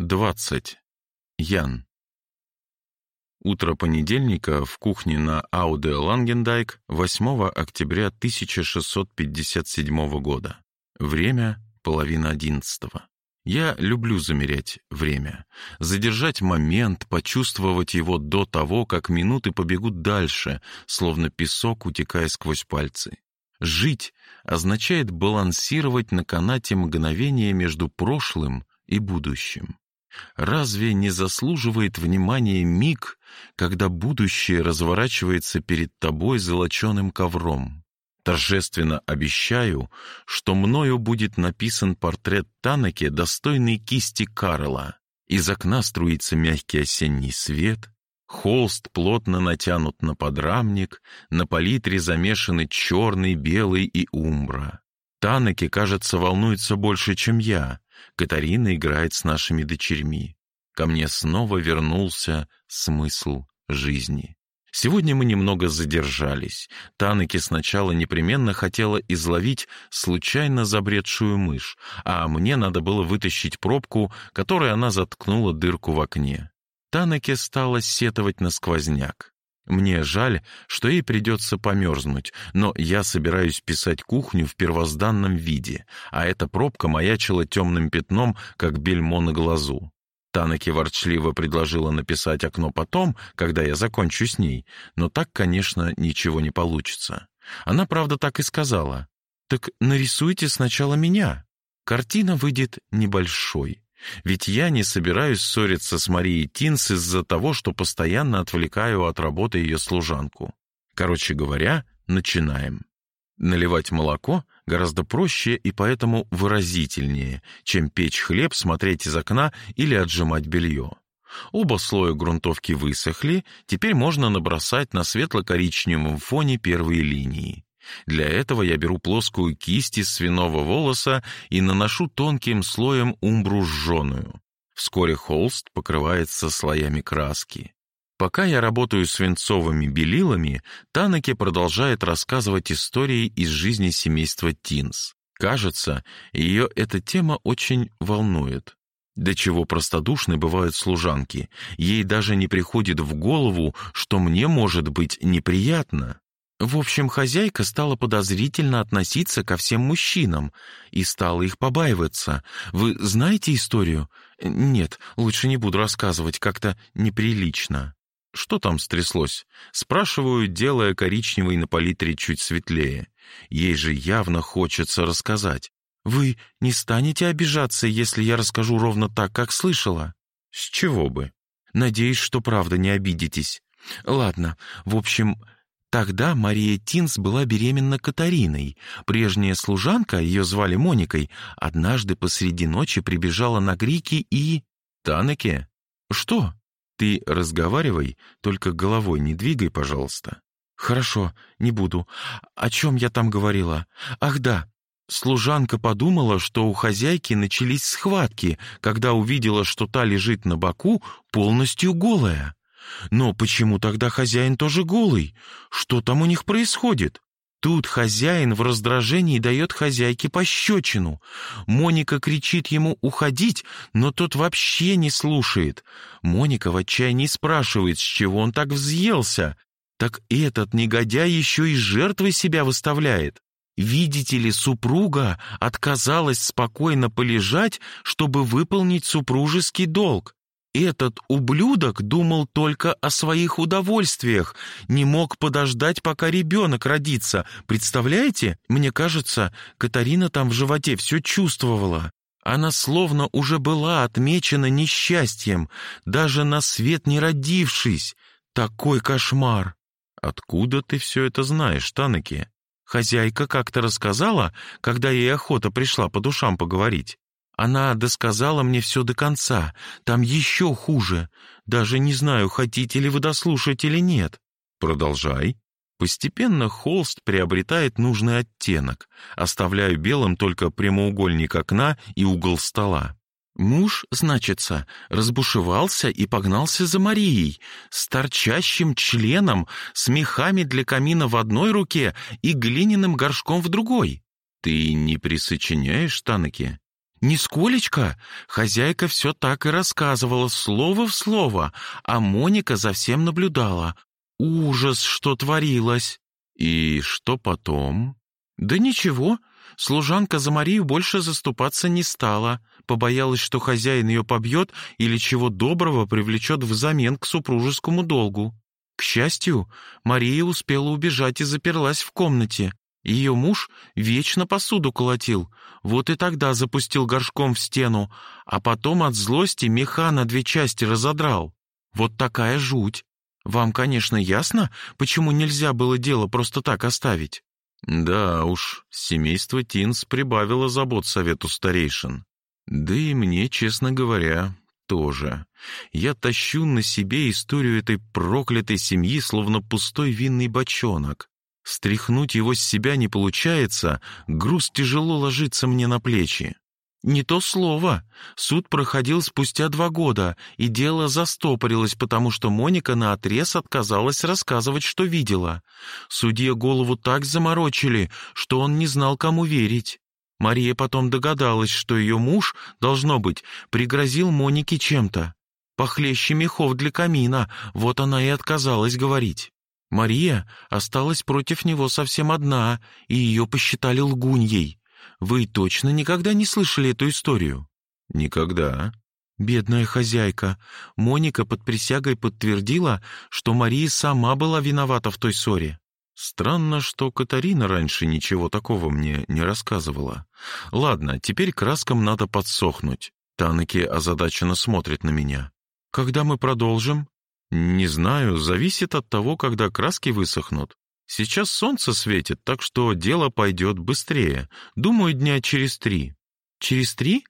20. Ян. Утро понедельника в кухне на Ауде Лангендайк 8 октября 1657 года. Время — половина одиннадцатого. Я люблю замерять время, задержать момент, почувствовать его до того, как минуты побегут дальше, словно песок, утекая сквозь пальцы. Жить означает балансировать на канате мгновения между прошлым и будущим. Разве не заслуживает внимания миг, когда будущее разворачивается перед тобой золоченым ковром? Торжественно обещаю, что мною будет написан портрет Танеке, достойный кисти Карла. Из окна струится мягкий осенний свет, холст плотно натянут на подрамник, на палитре замешаны черный, белый и умбра. Танеке, кажется, волнуется больше, чем я, Катарина играет с нашими дочерьми. Ко мне снова вернулся смысл жизни. Сегодня мы немного задержались. Таныки сначала непременно хотела изловить случайно забредшую мышь, а мне надо было вытащить пробку, которой она заткнула дырку в окне. Таныке стала сетовать на сквозняк. Мне жаль, что ей придется померзнуть, но я собираюсь писать кухню в первозданном виде, а эта пробка маячила темным пятном, как бельмо на глазу. Танаки ворчливо предложила написать окно потом, когда я закончу с ней, но так, конечно, ничего не получится. Она, правда, так и сказала. «Так нарисуйте сначала меня. Картина выйдет небольшой. Ведь я не собираюсь ссориться с Марией Тинс из-за того, что постоянно отвлекаю от работы ее служанку. Короче говоря, начинаем. Наливать молоко гораздо проще и поэтому выразительнее, чем печь хлеб, смотреть из окна или отжимать белье. Оба слоя грунтовки высохли, теперь можно набросать на светло-коричневом фоне первые линии. Для этого я беру плоскую кисть из свиного волоса и наношу тонким слоем умбру жженую. Вскоре холст покрывается слоями краски. Пока я работаю свинцовыми белилами, Танаки продолжает рассказывать истории из жизни семейства Тинс. Кажется, ее эта тема очень волнует. До чего простодушны бывают служанки. Ей даже не приходит в голову, что мне может быть неприятно. В общем, хозяйка стала подозрительно относиться ко всем мужчинам и стала их побаиваться. Вы знаете историю? Нет, лучше не буду рассказывать, как-то неприлично. Что там стряслось? Спрашиваю, делая коричневый на палитре чуть светлее. Ей же явно хочется рассказать. Вы не станете обижаться, если я расскажу ровно так, как слышала? С чего бы? Надеюсь, что правда не обидитесь. Ладно, в общем, Тогда Мария Тинс была беременна Катариной. Прежняя служанка, ее звали Моникой, однажды посреди ночи прибежала на крики и... «Танеке?» «Что?» «Ты разговаривай, только головой не двигай, пожалуйста». «Хорошо, не буду. О чем я там говорила? Ах да, Служанка подумала, что у хозяйки начались схватки, когда увидела, что та лежит на боку полностью голая. Но почему тогда хозяин тоже голый? Что там у них происходит? Тут хозяин в раздражении дает хозяйке пощечину. Моника кричит ему уходить, но тот вообще не слушает. Моника в отчаянии спрашивает, с чего он так взъелся. Так этот негодяй еще и жертвой себя выставляет. Видите ли, супруга отказалась спокойно полежать, чтобы выполнить супружеский долг. Этот ублюдок думал только о своих удовольствиях, не мог подождать, пока ребенок родится. Представляете? Мне кажется, Катарина там в животе все чувствовала. Она словно уже была отмечена несчастьем, даже на свет не родившись. Такой кошмар! Откуда ты все это знаешь, Танаки? Хозяйка как-то рассказала, когда ей охота пришла по душам поговорить. Она досказала мне все до конца. Там еще хуже. Даже не знаю, хотите ли вы дослушать или нет. Продолжай. Постепенно холст приобретает нужный оттенок. Оставляю белым только прямоугольник окна и угол стола. Муж, значится, разбушевался и погнался за Марией, с торчащим членом, с мехами для камина в одной руке и глиняным горшком в другой. Ты не присочиняешь, Танаки? «Нисколечко. Хозяйка все так и рассказывала, слово в слово, а Моника за всем наблюдала. Ужас, что творилось!» «И что потом?» «Да ничего. Служанка за Марию больше заступаться не стала. Побоялась, что хозяин ее побьет или чего доброго привлечет взамен к супружескому долгу. К счастью, Мария успела убежать и заперлась в комнате. Ее муж вечно посуду колотил, вот и тогда запустил горшком в стену, а потом от злости меха на две части разодрал. Вот такая жуть. Вам, конечно, ясно, почему нельзя было дело просто так оставить? Да уж, семейство Тинс прибавило забот совету старейшин. Да и мне, честно говоря, тоже. Я тащу на себе историю этой проклятой семьи, словно пустой винный бочонок. Стряхнуть его с себя не получается, груз тяжело ложится мне на плечи. Не то слово. Суд проходил спустя два года, и дело застопорилось, потому что Моника наотрез отказалась рассказывать, что видела. Судье голову так заморочили, что он не знал, кому верить. Мария потом догадалась, что ее муж, должно быть, пригрозил Монике чем-то. Похлеще мехов для камина, вот она и отказалась говорить. Мария осталась против него совсем одна, и ее посчитали лгуньей. Вы точно никогда не слышали эту историю? Никогда. Бедная хозяйка. Моника под присягой подтвердила, что Мария сама была виновата в той ссоре. Странно, что Катарина раньше ничего такого мне не рассказывала. Ладно, теперь краскам надо подсохнуть. Танаки озадаченно смотрит на меня. Когда мы продолжим? Не знаю, зависит от того, когда краски высохнут. Сейчас солнце светит, так что дело пойдет быстрее. Думаю, дня через три». «Через три?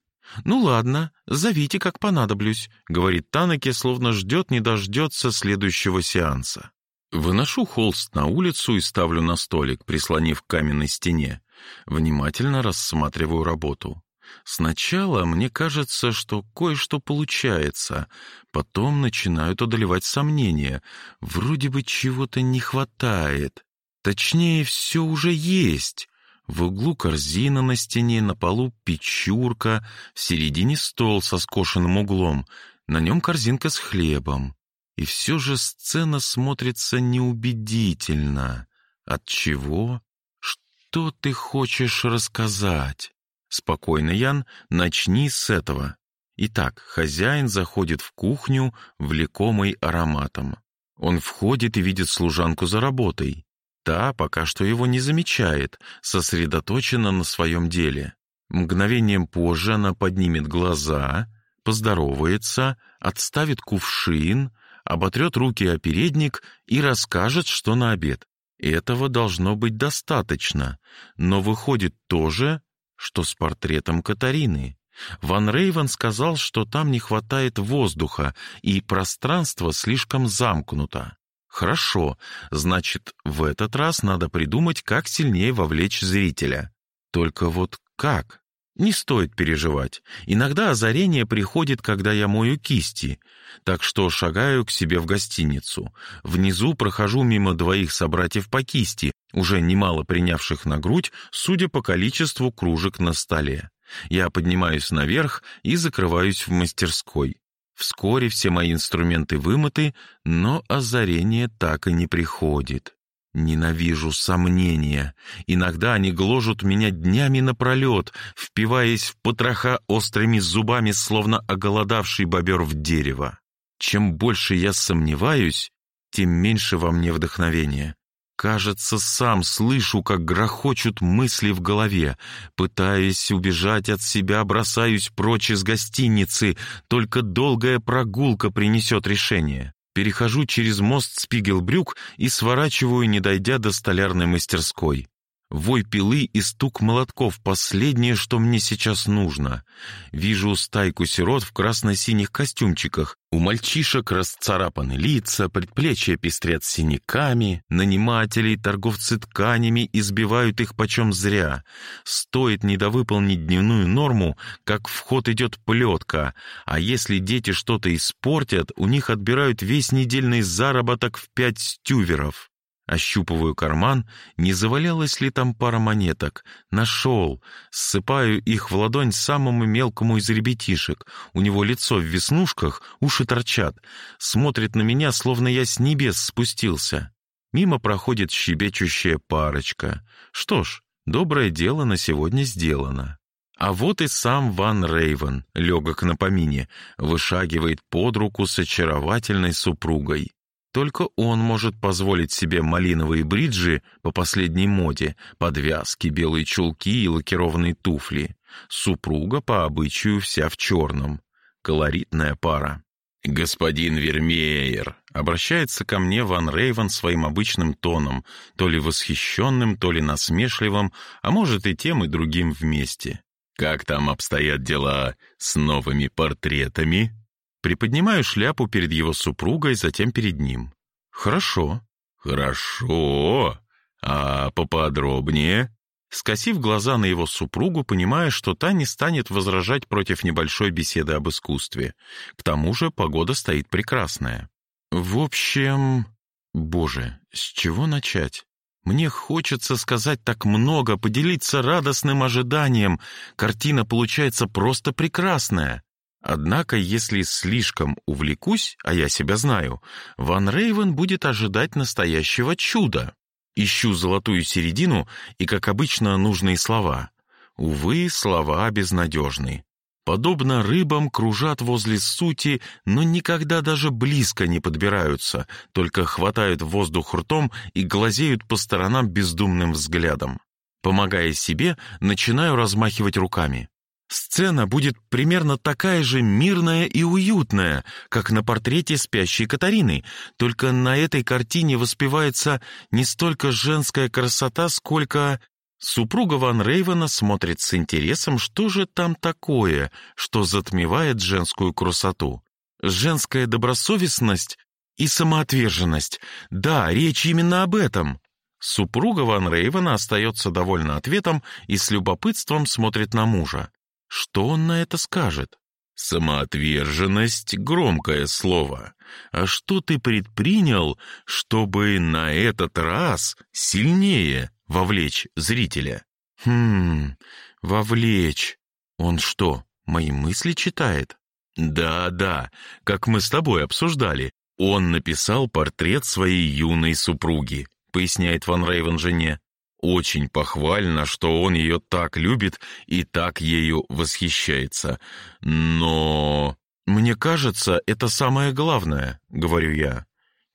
Ну ладно, зовите, как понадоблюсь», — говорит Танаки, словно ждет не дождется следующего сеанса. Выношу холст на улицу и ставлю на столик, прислонив к каменной стене. Внимательно рассматриваю работу. Сначала мне кажется, что кое-что получается, потом начинают одолевать сомнения. Вроде бы чего-то не хватает. Точнее, все уже есть. В углу корзина на стене, на полу печурка, в середине стол со скошенным углом, на нем корзинка с хлебом. И все же сцена смотрится неубедительно. От чего? Что ты хочешь рассказать? Спокойно, Ян, начни с этого. Итак, хозяин заходит в кухню, влекомый ароматом. Он входит и видит служанку за работой. Та пока что его не замечает, сосредоточена на своем деле. Мгновением позже она поднимет глаза, поздоровается, отставит кувшин, оботрет руки о передник и расскажет, что на обед. Этого должно быть достаточно, но выходит то же, что с портретом Катарины. Ван Рейвен сказал, что там не хватает воздуха, и пространство слишком замкнуто. Хорошо, значит, в этот раз надо придумать, как сильнее вовлечь зрителя. Только вот как? Не стоит переживать. Иногда озарение приходит, когда я мою кисти. Так что шагаю к себе в гостиницу. Внизу прохожу мимо двоих собратьев по кисти, уже немало принявших на грудь, судя по количеству кружек на столе. Я поднимаюсь наверх и закрываюсь в мастерской. Вскоре все мои инструменты вымыты, но озарение так и не приходит. Ненавижу сомнения. Иногда они гложут меня днями напролет, впиваясь в потроха острыми зубами, словно оголодавший бобер в дерево. Чем больше я сомневаюсь, тем меньше во мне вдохновения. Кажется, сам слышу, как грохочут мысли в голове. Пытаясь убежать от себя, бросаюсь прочь из гостиницы. Только долгая прогулка принесет решение. Перехожу через мост Спигелбрюк и сворачиваю, не дойдя до столярной мастерской. Вой пилы и стук молотков — последнее, что мне сейчас нужно. Вижу стайку сирот в красно-синих костюмчиках. У мальчишек расцарапаны лица, предплечья пестрят синяками, наниматели торговцы тканями избивают их почем зря. Стоит недовыполнить дневную норму, как в ход идет плетка, а если дети что-то испортят, у них отбирают весь недельный заработок в пять стюверов. Ощупываю карман, не завалялась ли там пара монеток. Нашел. Ссыпаю их в ладонь самому мелкому из ребятишек. У него лицо в веснушках, уши торчат. Смотрит на меня, словно я с небес спустился. Мимо проходит щебечущая парочка. Что ж, доброе дело на сегодня сделано. А вот и сам Ван Рейвен, легок на помине, вышагивает под руку с очаровательной супругой. Только он может позволить себе малиновые бриджи по последней моде, подвязки, белые чулки и лакированные туфли. Супруга по обычаю вся в черном. Колоритная пара. «Господин Вермеер», — обращается ко мне Ван Рейвен своим обычным тоном, то ли восхищенным, то ли насмешливым, а может и тем, и другим вместе. «Как там обстоят дела с новыми портретами?» Приподнимаю шляпу перед его супругой, затем перед ним. «Хорошо». «Хорошо. А поподробнее?» Скосив глаза на его супругу, понимая, что та не станет возражать против небольшой беседы об искусстве. К тому же погода стоит прекрасная. В общем... Боже, с чего начать? Мне хочется сказать так много, поделиться радостным ожиданием. Картина получается просто прекрасная. Однако, если слишком увлекусь, а я себя знаю, Ван Рейвен будет ожидать настоящего чуда. Ищу золотую середину и, как обычно, нужные слова. Увы, слова безнадежны. Подобно рыбам кружат возле сути, но никогда даже близко не подбираются, только хватают воздух ртом и глазеют по сторонам бездумным взглядом. Помогая себе, начинаю размахивать руками. Сцена будет примерно такая же мирная и уютная, как на портрете спящей Катарины, только на этой картине воспевается не столько женская красота, сколько... Супруга Ван Рейвена смотрит с интересом, что же там такое, что затмевает женскую красоту. Женская добросовестность и самоотверженность. Да, речь именно об этом. Супруга Ван Рейвена остается довольна ответом и с любопытством смотрит на мужа. Что он на это скажет? Самоотверженность — громкое слово. А что ты предпринял, чтобы на этот раз сильнее вовлечь зрителя? Хм, вовлечь. Он что, мои мысли читает? Да-да, как мы с тобой обсуждали. Он написал портрет своей юной супруги, поясняет Ван Рейвен жене. Очень похвально, что он ее так любит и так ею восхищается. Но... Мне кажется, это самое главное, говорю я.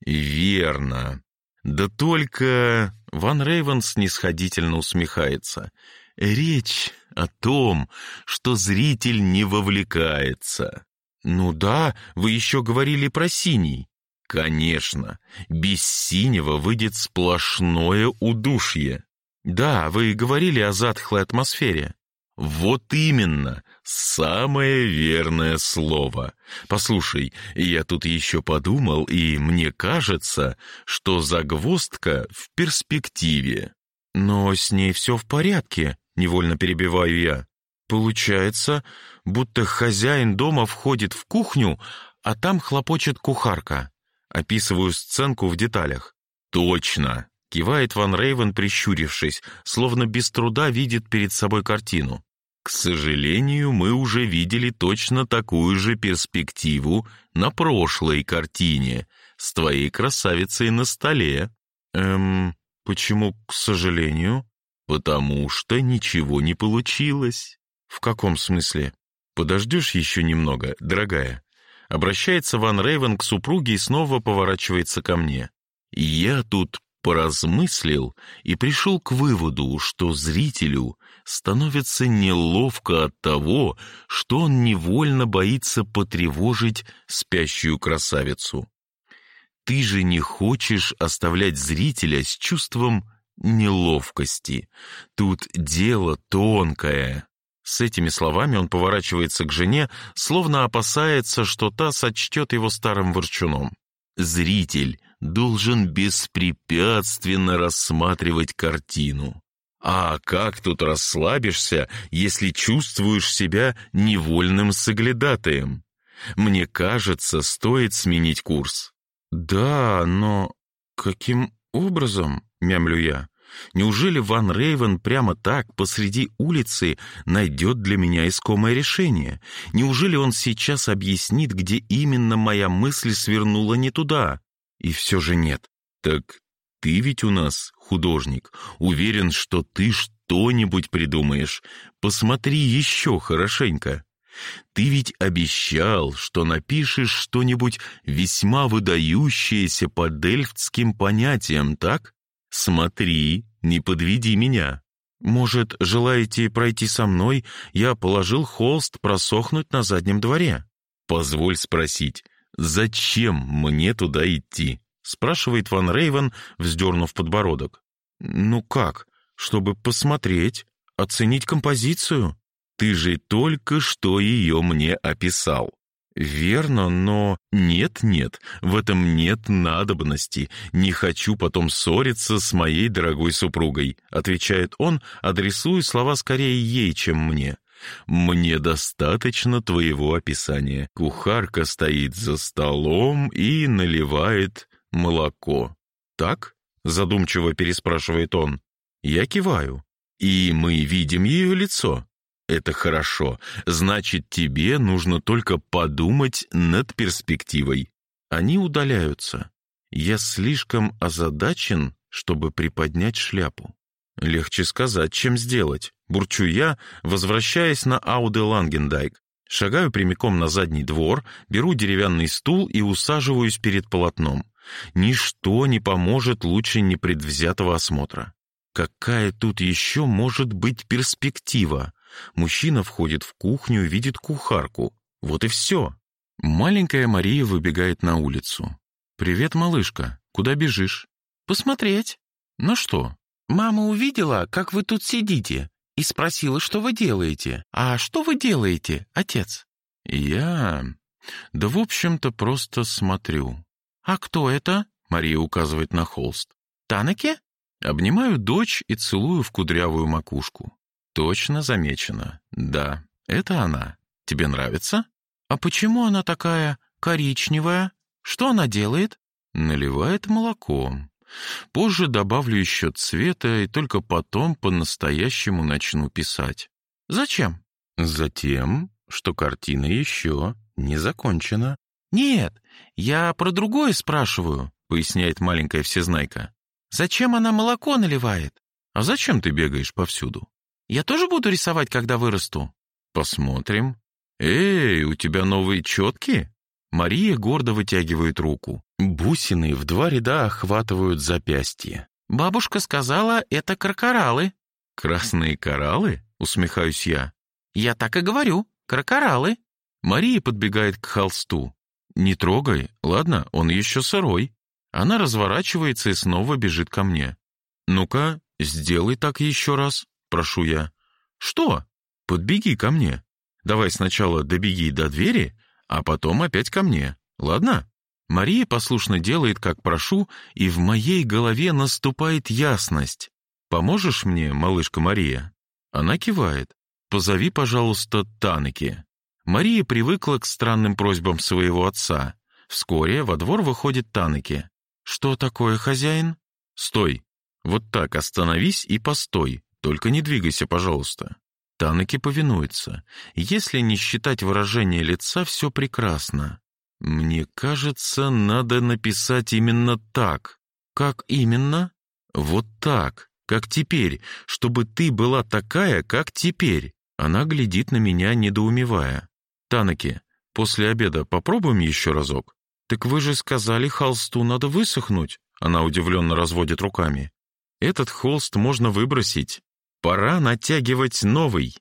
Верно. Да только... Ван Рейвен снисходительно усмехается. Речь о том, что зритель не вовлекается. Ну да, вы еще говорили про синий. Конечно, без синего выйдет сплошное удушье. «Да, вы говорили о затхлой атмосфере». «Вот именно, самое верное слово. Послушай, я тут еще подумал, и мне кажется, что загвоздка в перспективе». «Но с ней все в порядке», — невольно перебиваю я. «Получается, будто хозяин дома входит в кухню, а там хлопочет кухарка». Описываю сценку в деталях. «Точно!» Кивает Ван Рейвен, прищурившись, словно без труда видит перед собой картину. К сожалению, мы уже видели точно такую же перспективу на прошлой картине с твоей красавицей на столе. Эм, почему к сожалению? Потому что ничего не получилось. В каком смысле? Подождешь еще немного, дорогая? Обращается Ван Рейвен к супруге и снова поворачивается ко мне. Я тут поразмыслил и пришел к выводу, что зрителю становится неловко от того, что он невольно боится потревожить спящую красавицу. Ты же не хочешь оставлять зрителя с чувством неловкости. Тут дело тонкое. С этими словами он поворачивается к жене, словно опасается, что та сочтет его старым ворчуном. Зритель должен беспрепятственно рассматривать картину. А как тут расслабишься, если чувствуешь себя невольным соглядатаем? Мне кажется, стоит сменить курс. Да, но каким образом?» — мямлю я. «Неужели Ван Рейвен прямо так, посреди улицы, найдет для меня искомое решение? Неужели он сейчас объяснит, где именно моя мысль свернула не туда? И все же нет. Так ты ведь у нас художник. Уверен, что ты что-нибудь придумаешь. Посмотри еще хорошенько». Ты ведь обещал, что напишешь что-нибудь весьма выдающееся по дельфтским понятиям, так? Смотри, не подведи меня. Может, желаете пройти со мной? Я положил холст просохнуть на заднем дворе. Позволь спросить, зачем мне туда идти? Спрашивает Ван Рейвен, вздернув подбородок. Ну как, чтобы посмотреть, оценить композицию? Ты же только что ее мне описал. Верно, но нет-нет, в этом нет надобности. Не хочу потом ссориться с моей дорогой супругой, отвечает он, адресуя слова скорее ей, чем мне. Мне достаточно твоего описания. Кухарка стоит за столом и наливает молоко. Так? Задумчиво переспрашивает он. Я киваю. И мы видим ее лицо. Это хорошо. Значит, тебе нужно только подумать над перспективой. Они удаляются. Я слишком озадачен, чтобы приподнять шляпу. Легче сказать, чем сделать. Бурчу я, возвращаясь на Ауде Лангендайк. Шагаю прямиком на задний двор, беру деревянный стул и усаживаюсь перед полотном. Ничто не поможет лучше непредвзятого осмотра. Какая тут еще может быть перспектива? Мужчина входит в кухню видит кухарку. Вот и все. Маленькая Мария выбегает на улицу. «Привет, малышка. Куда бежишь?» «Посмотреть». «Ну что?» «Мама увидела, как вы тут сидите, и спросила, что вы делаете. А что вы делаете, отец?» «Я... Да, в общем-то, просто смотрю». «А кто это?» — Мария указывает на холст. «Танеке?» Обнимаю дочь и целую в кудрявую макушку. Точно замечено. Да, это она. Тебе нравится? А почему она такая коричневая? Что она делает? Наливает молоком. Позже добавлю еще цвета и только потом по-настоящему начну писать. Зачем? Затем, что картина еще не закончена. Нет, я про другое спрашиваю, поясняет маленькая всезнайка. Зачем она молоко наливает? А зачем ты бегаешь повсюду? Я тоже буду рисовать, когда вырасту?» «Посмотрим». «Эй, у тебя новые четки?» Мария гордо вытягивает руку. Бусины в два ряда охватывают запястье. «Бабушка сказала, это крокоралы». «Красные кораллы?» — усмехаюсь я. «Я так и говорю, крокоралы». Мария подбегает к холсту. «Не трогай, ладно, он еще сырой». Она разворачивается и снова бежит ко мне. «Ну-ка, сделай так еще раз» прошу я. «Что? Подбеги ко мне. Давай сначала добеги до двери, а потом опять ко мне, ладно?» Мария послушно делает, как прошу, и в моей голове наступает ясность. «Поможешь мне, малышка Мария?» Она кивает. «Позови, пожалуйста, Танеки». Мария привыкла к странным просьбам своего отца. Вскоре во двор выходит Танеки. «Что такое, хозяин?» «Стой! Вот так остановись и постой. Только не двигайся, пожалуйста». Танаки повинуется. Если не считать выражение лица, все прекрасно. Мне кажется, надо написать именно так. Как именно? Вот так, как теперь, чтобы ты была такая, как теперь. Она глядит на меня, недоумевая. Танаки, после обеда попробуем еще разок? Так вы же сказали, холсту надо высохнуть. Она удивленно разводит руками. Этот холст можно выбросить. Пора натягивать новый.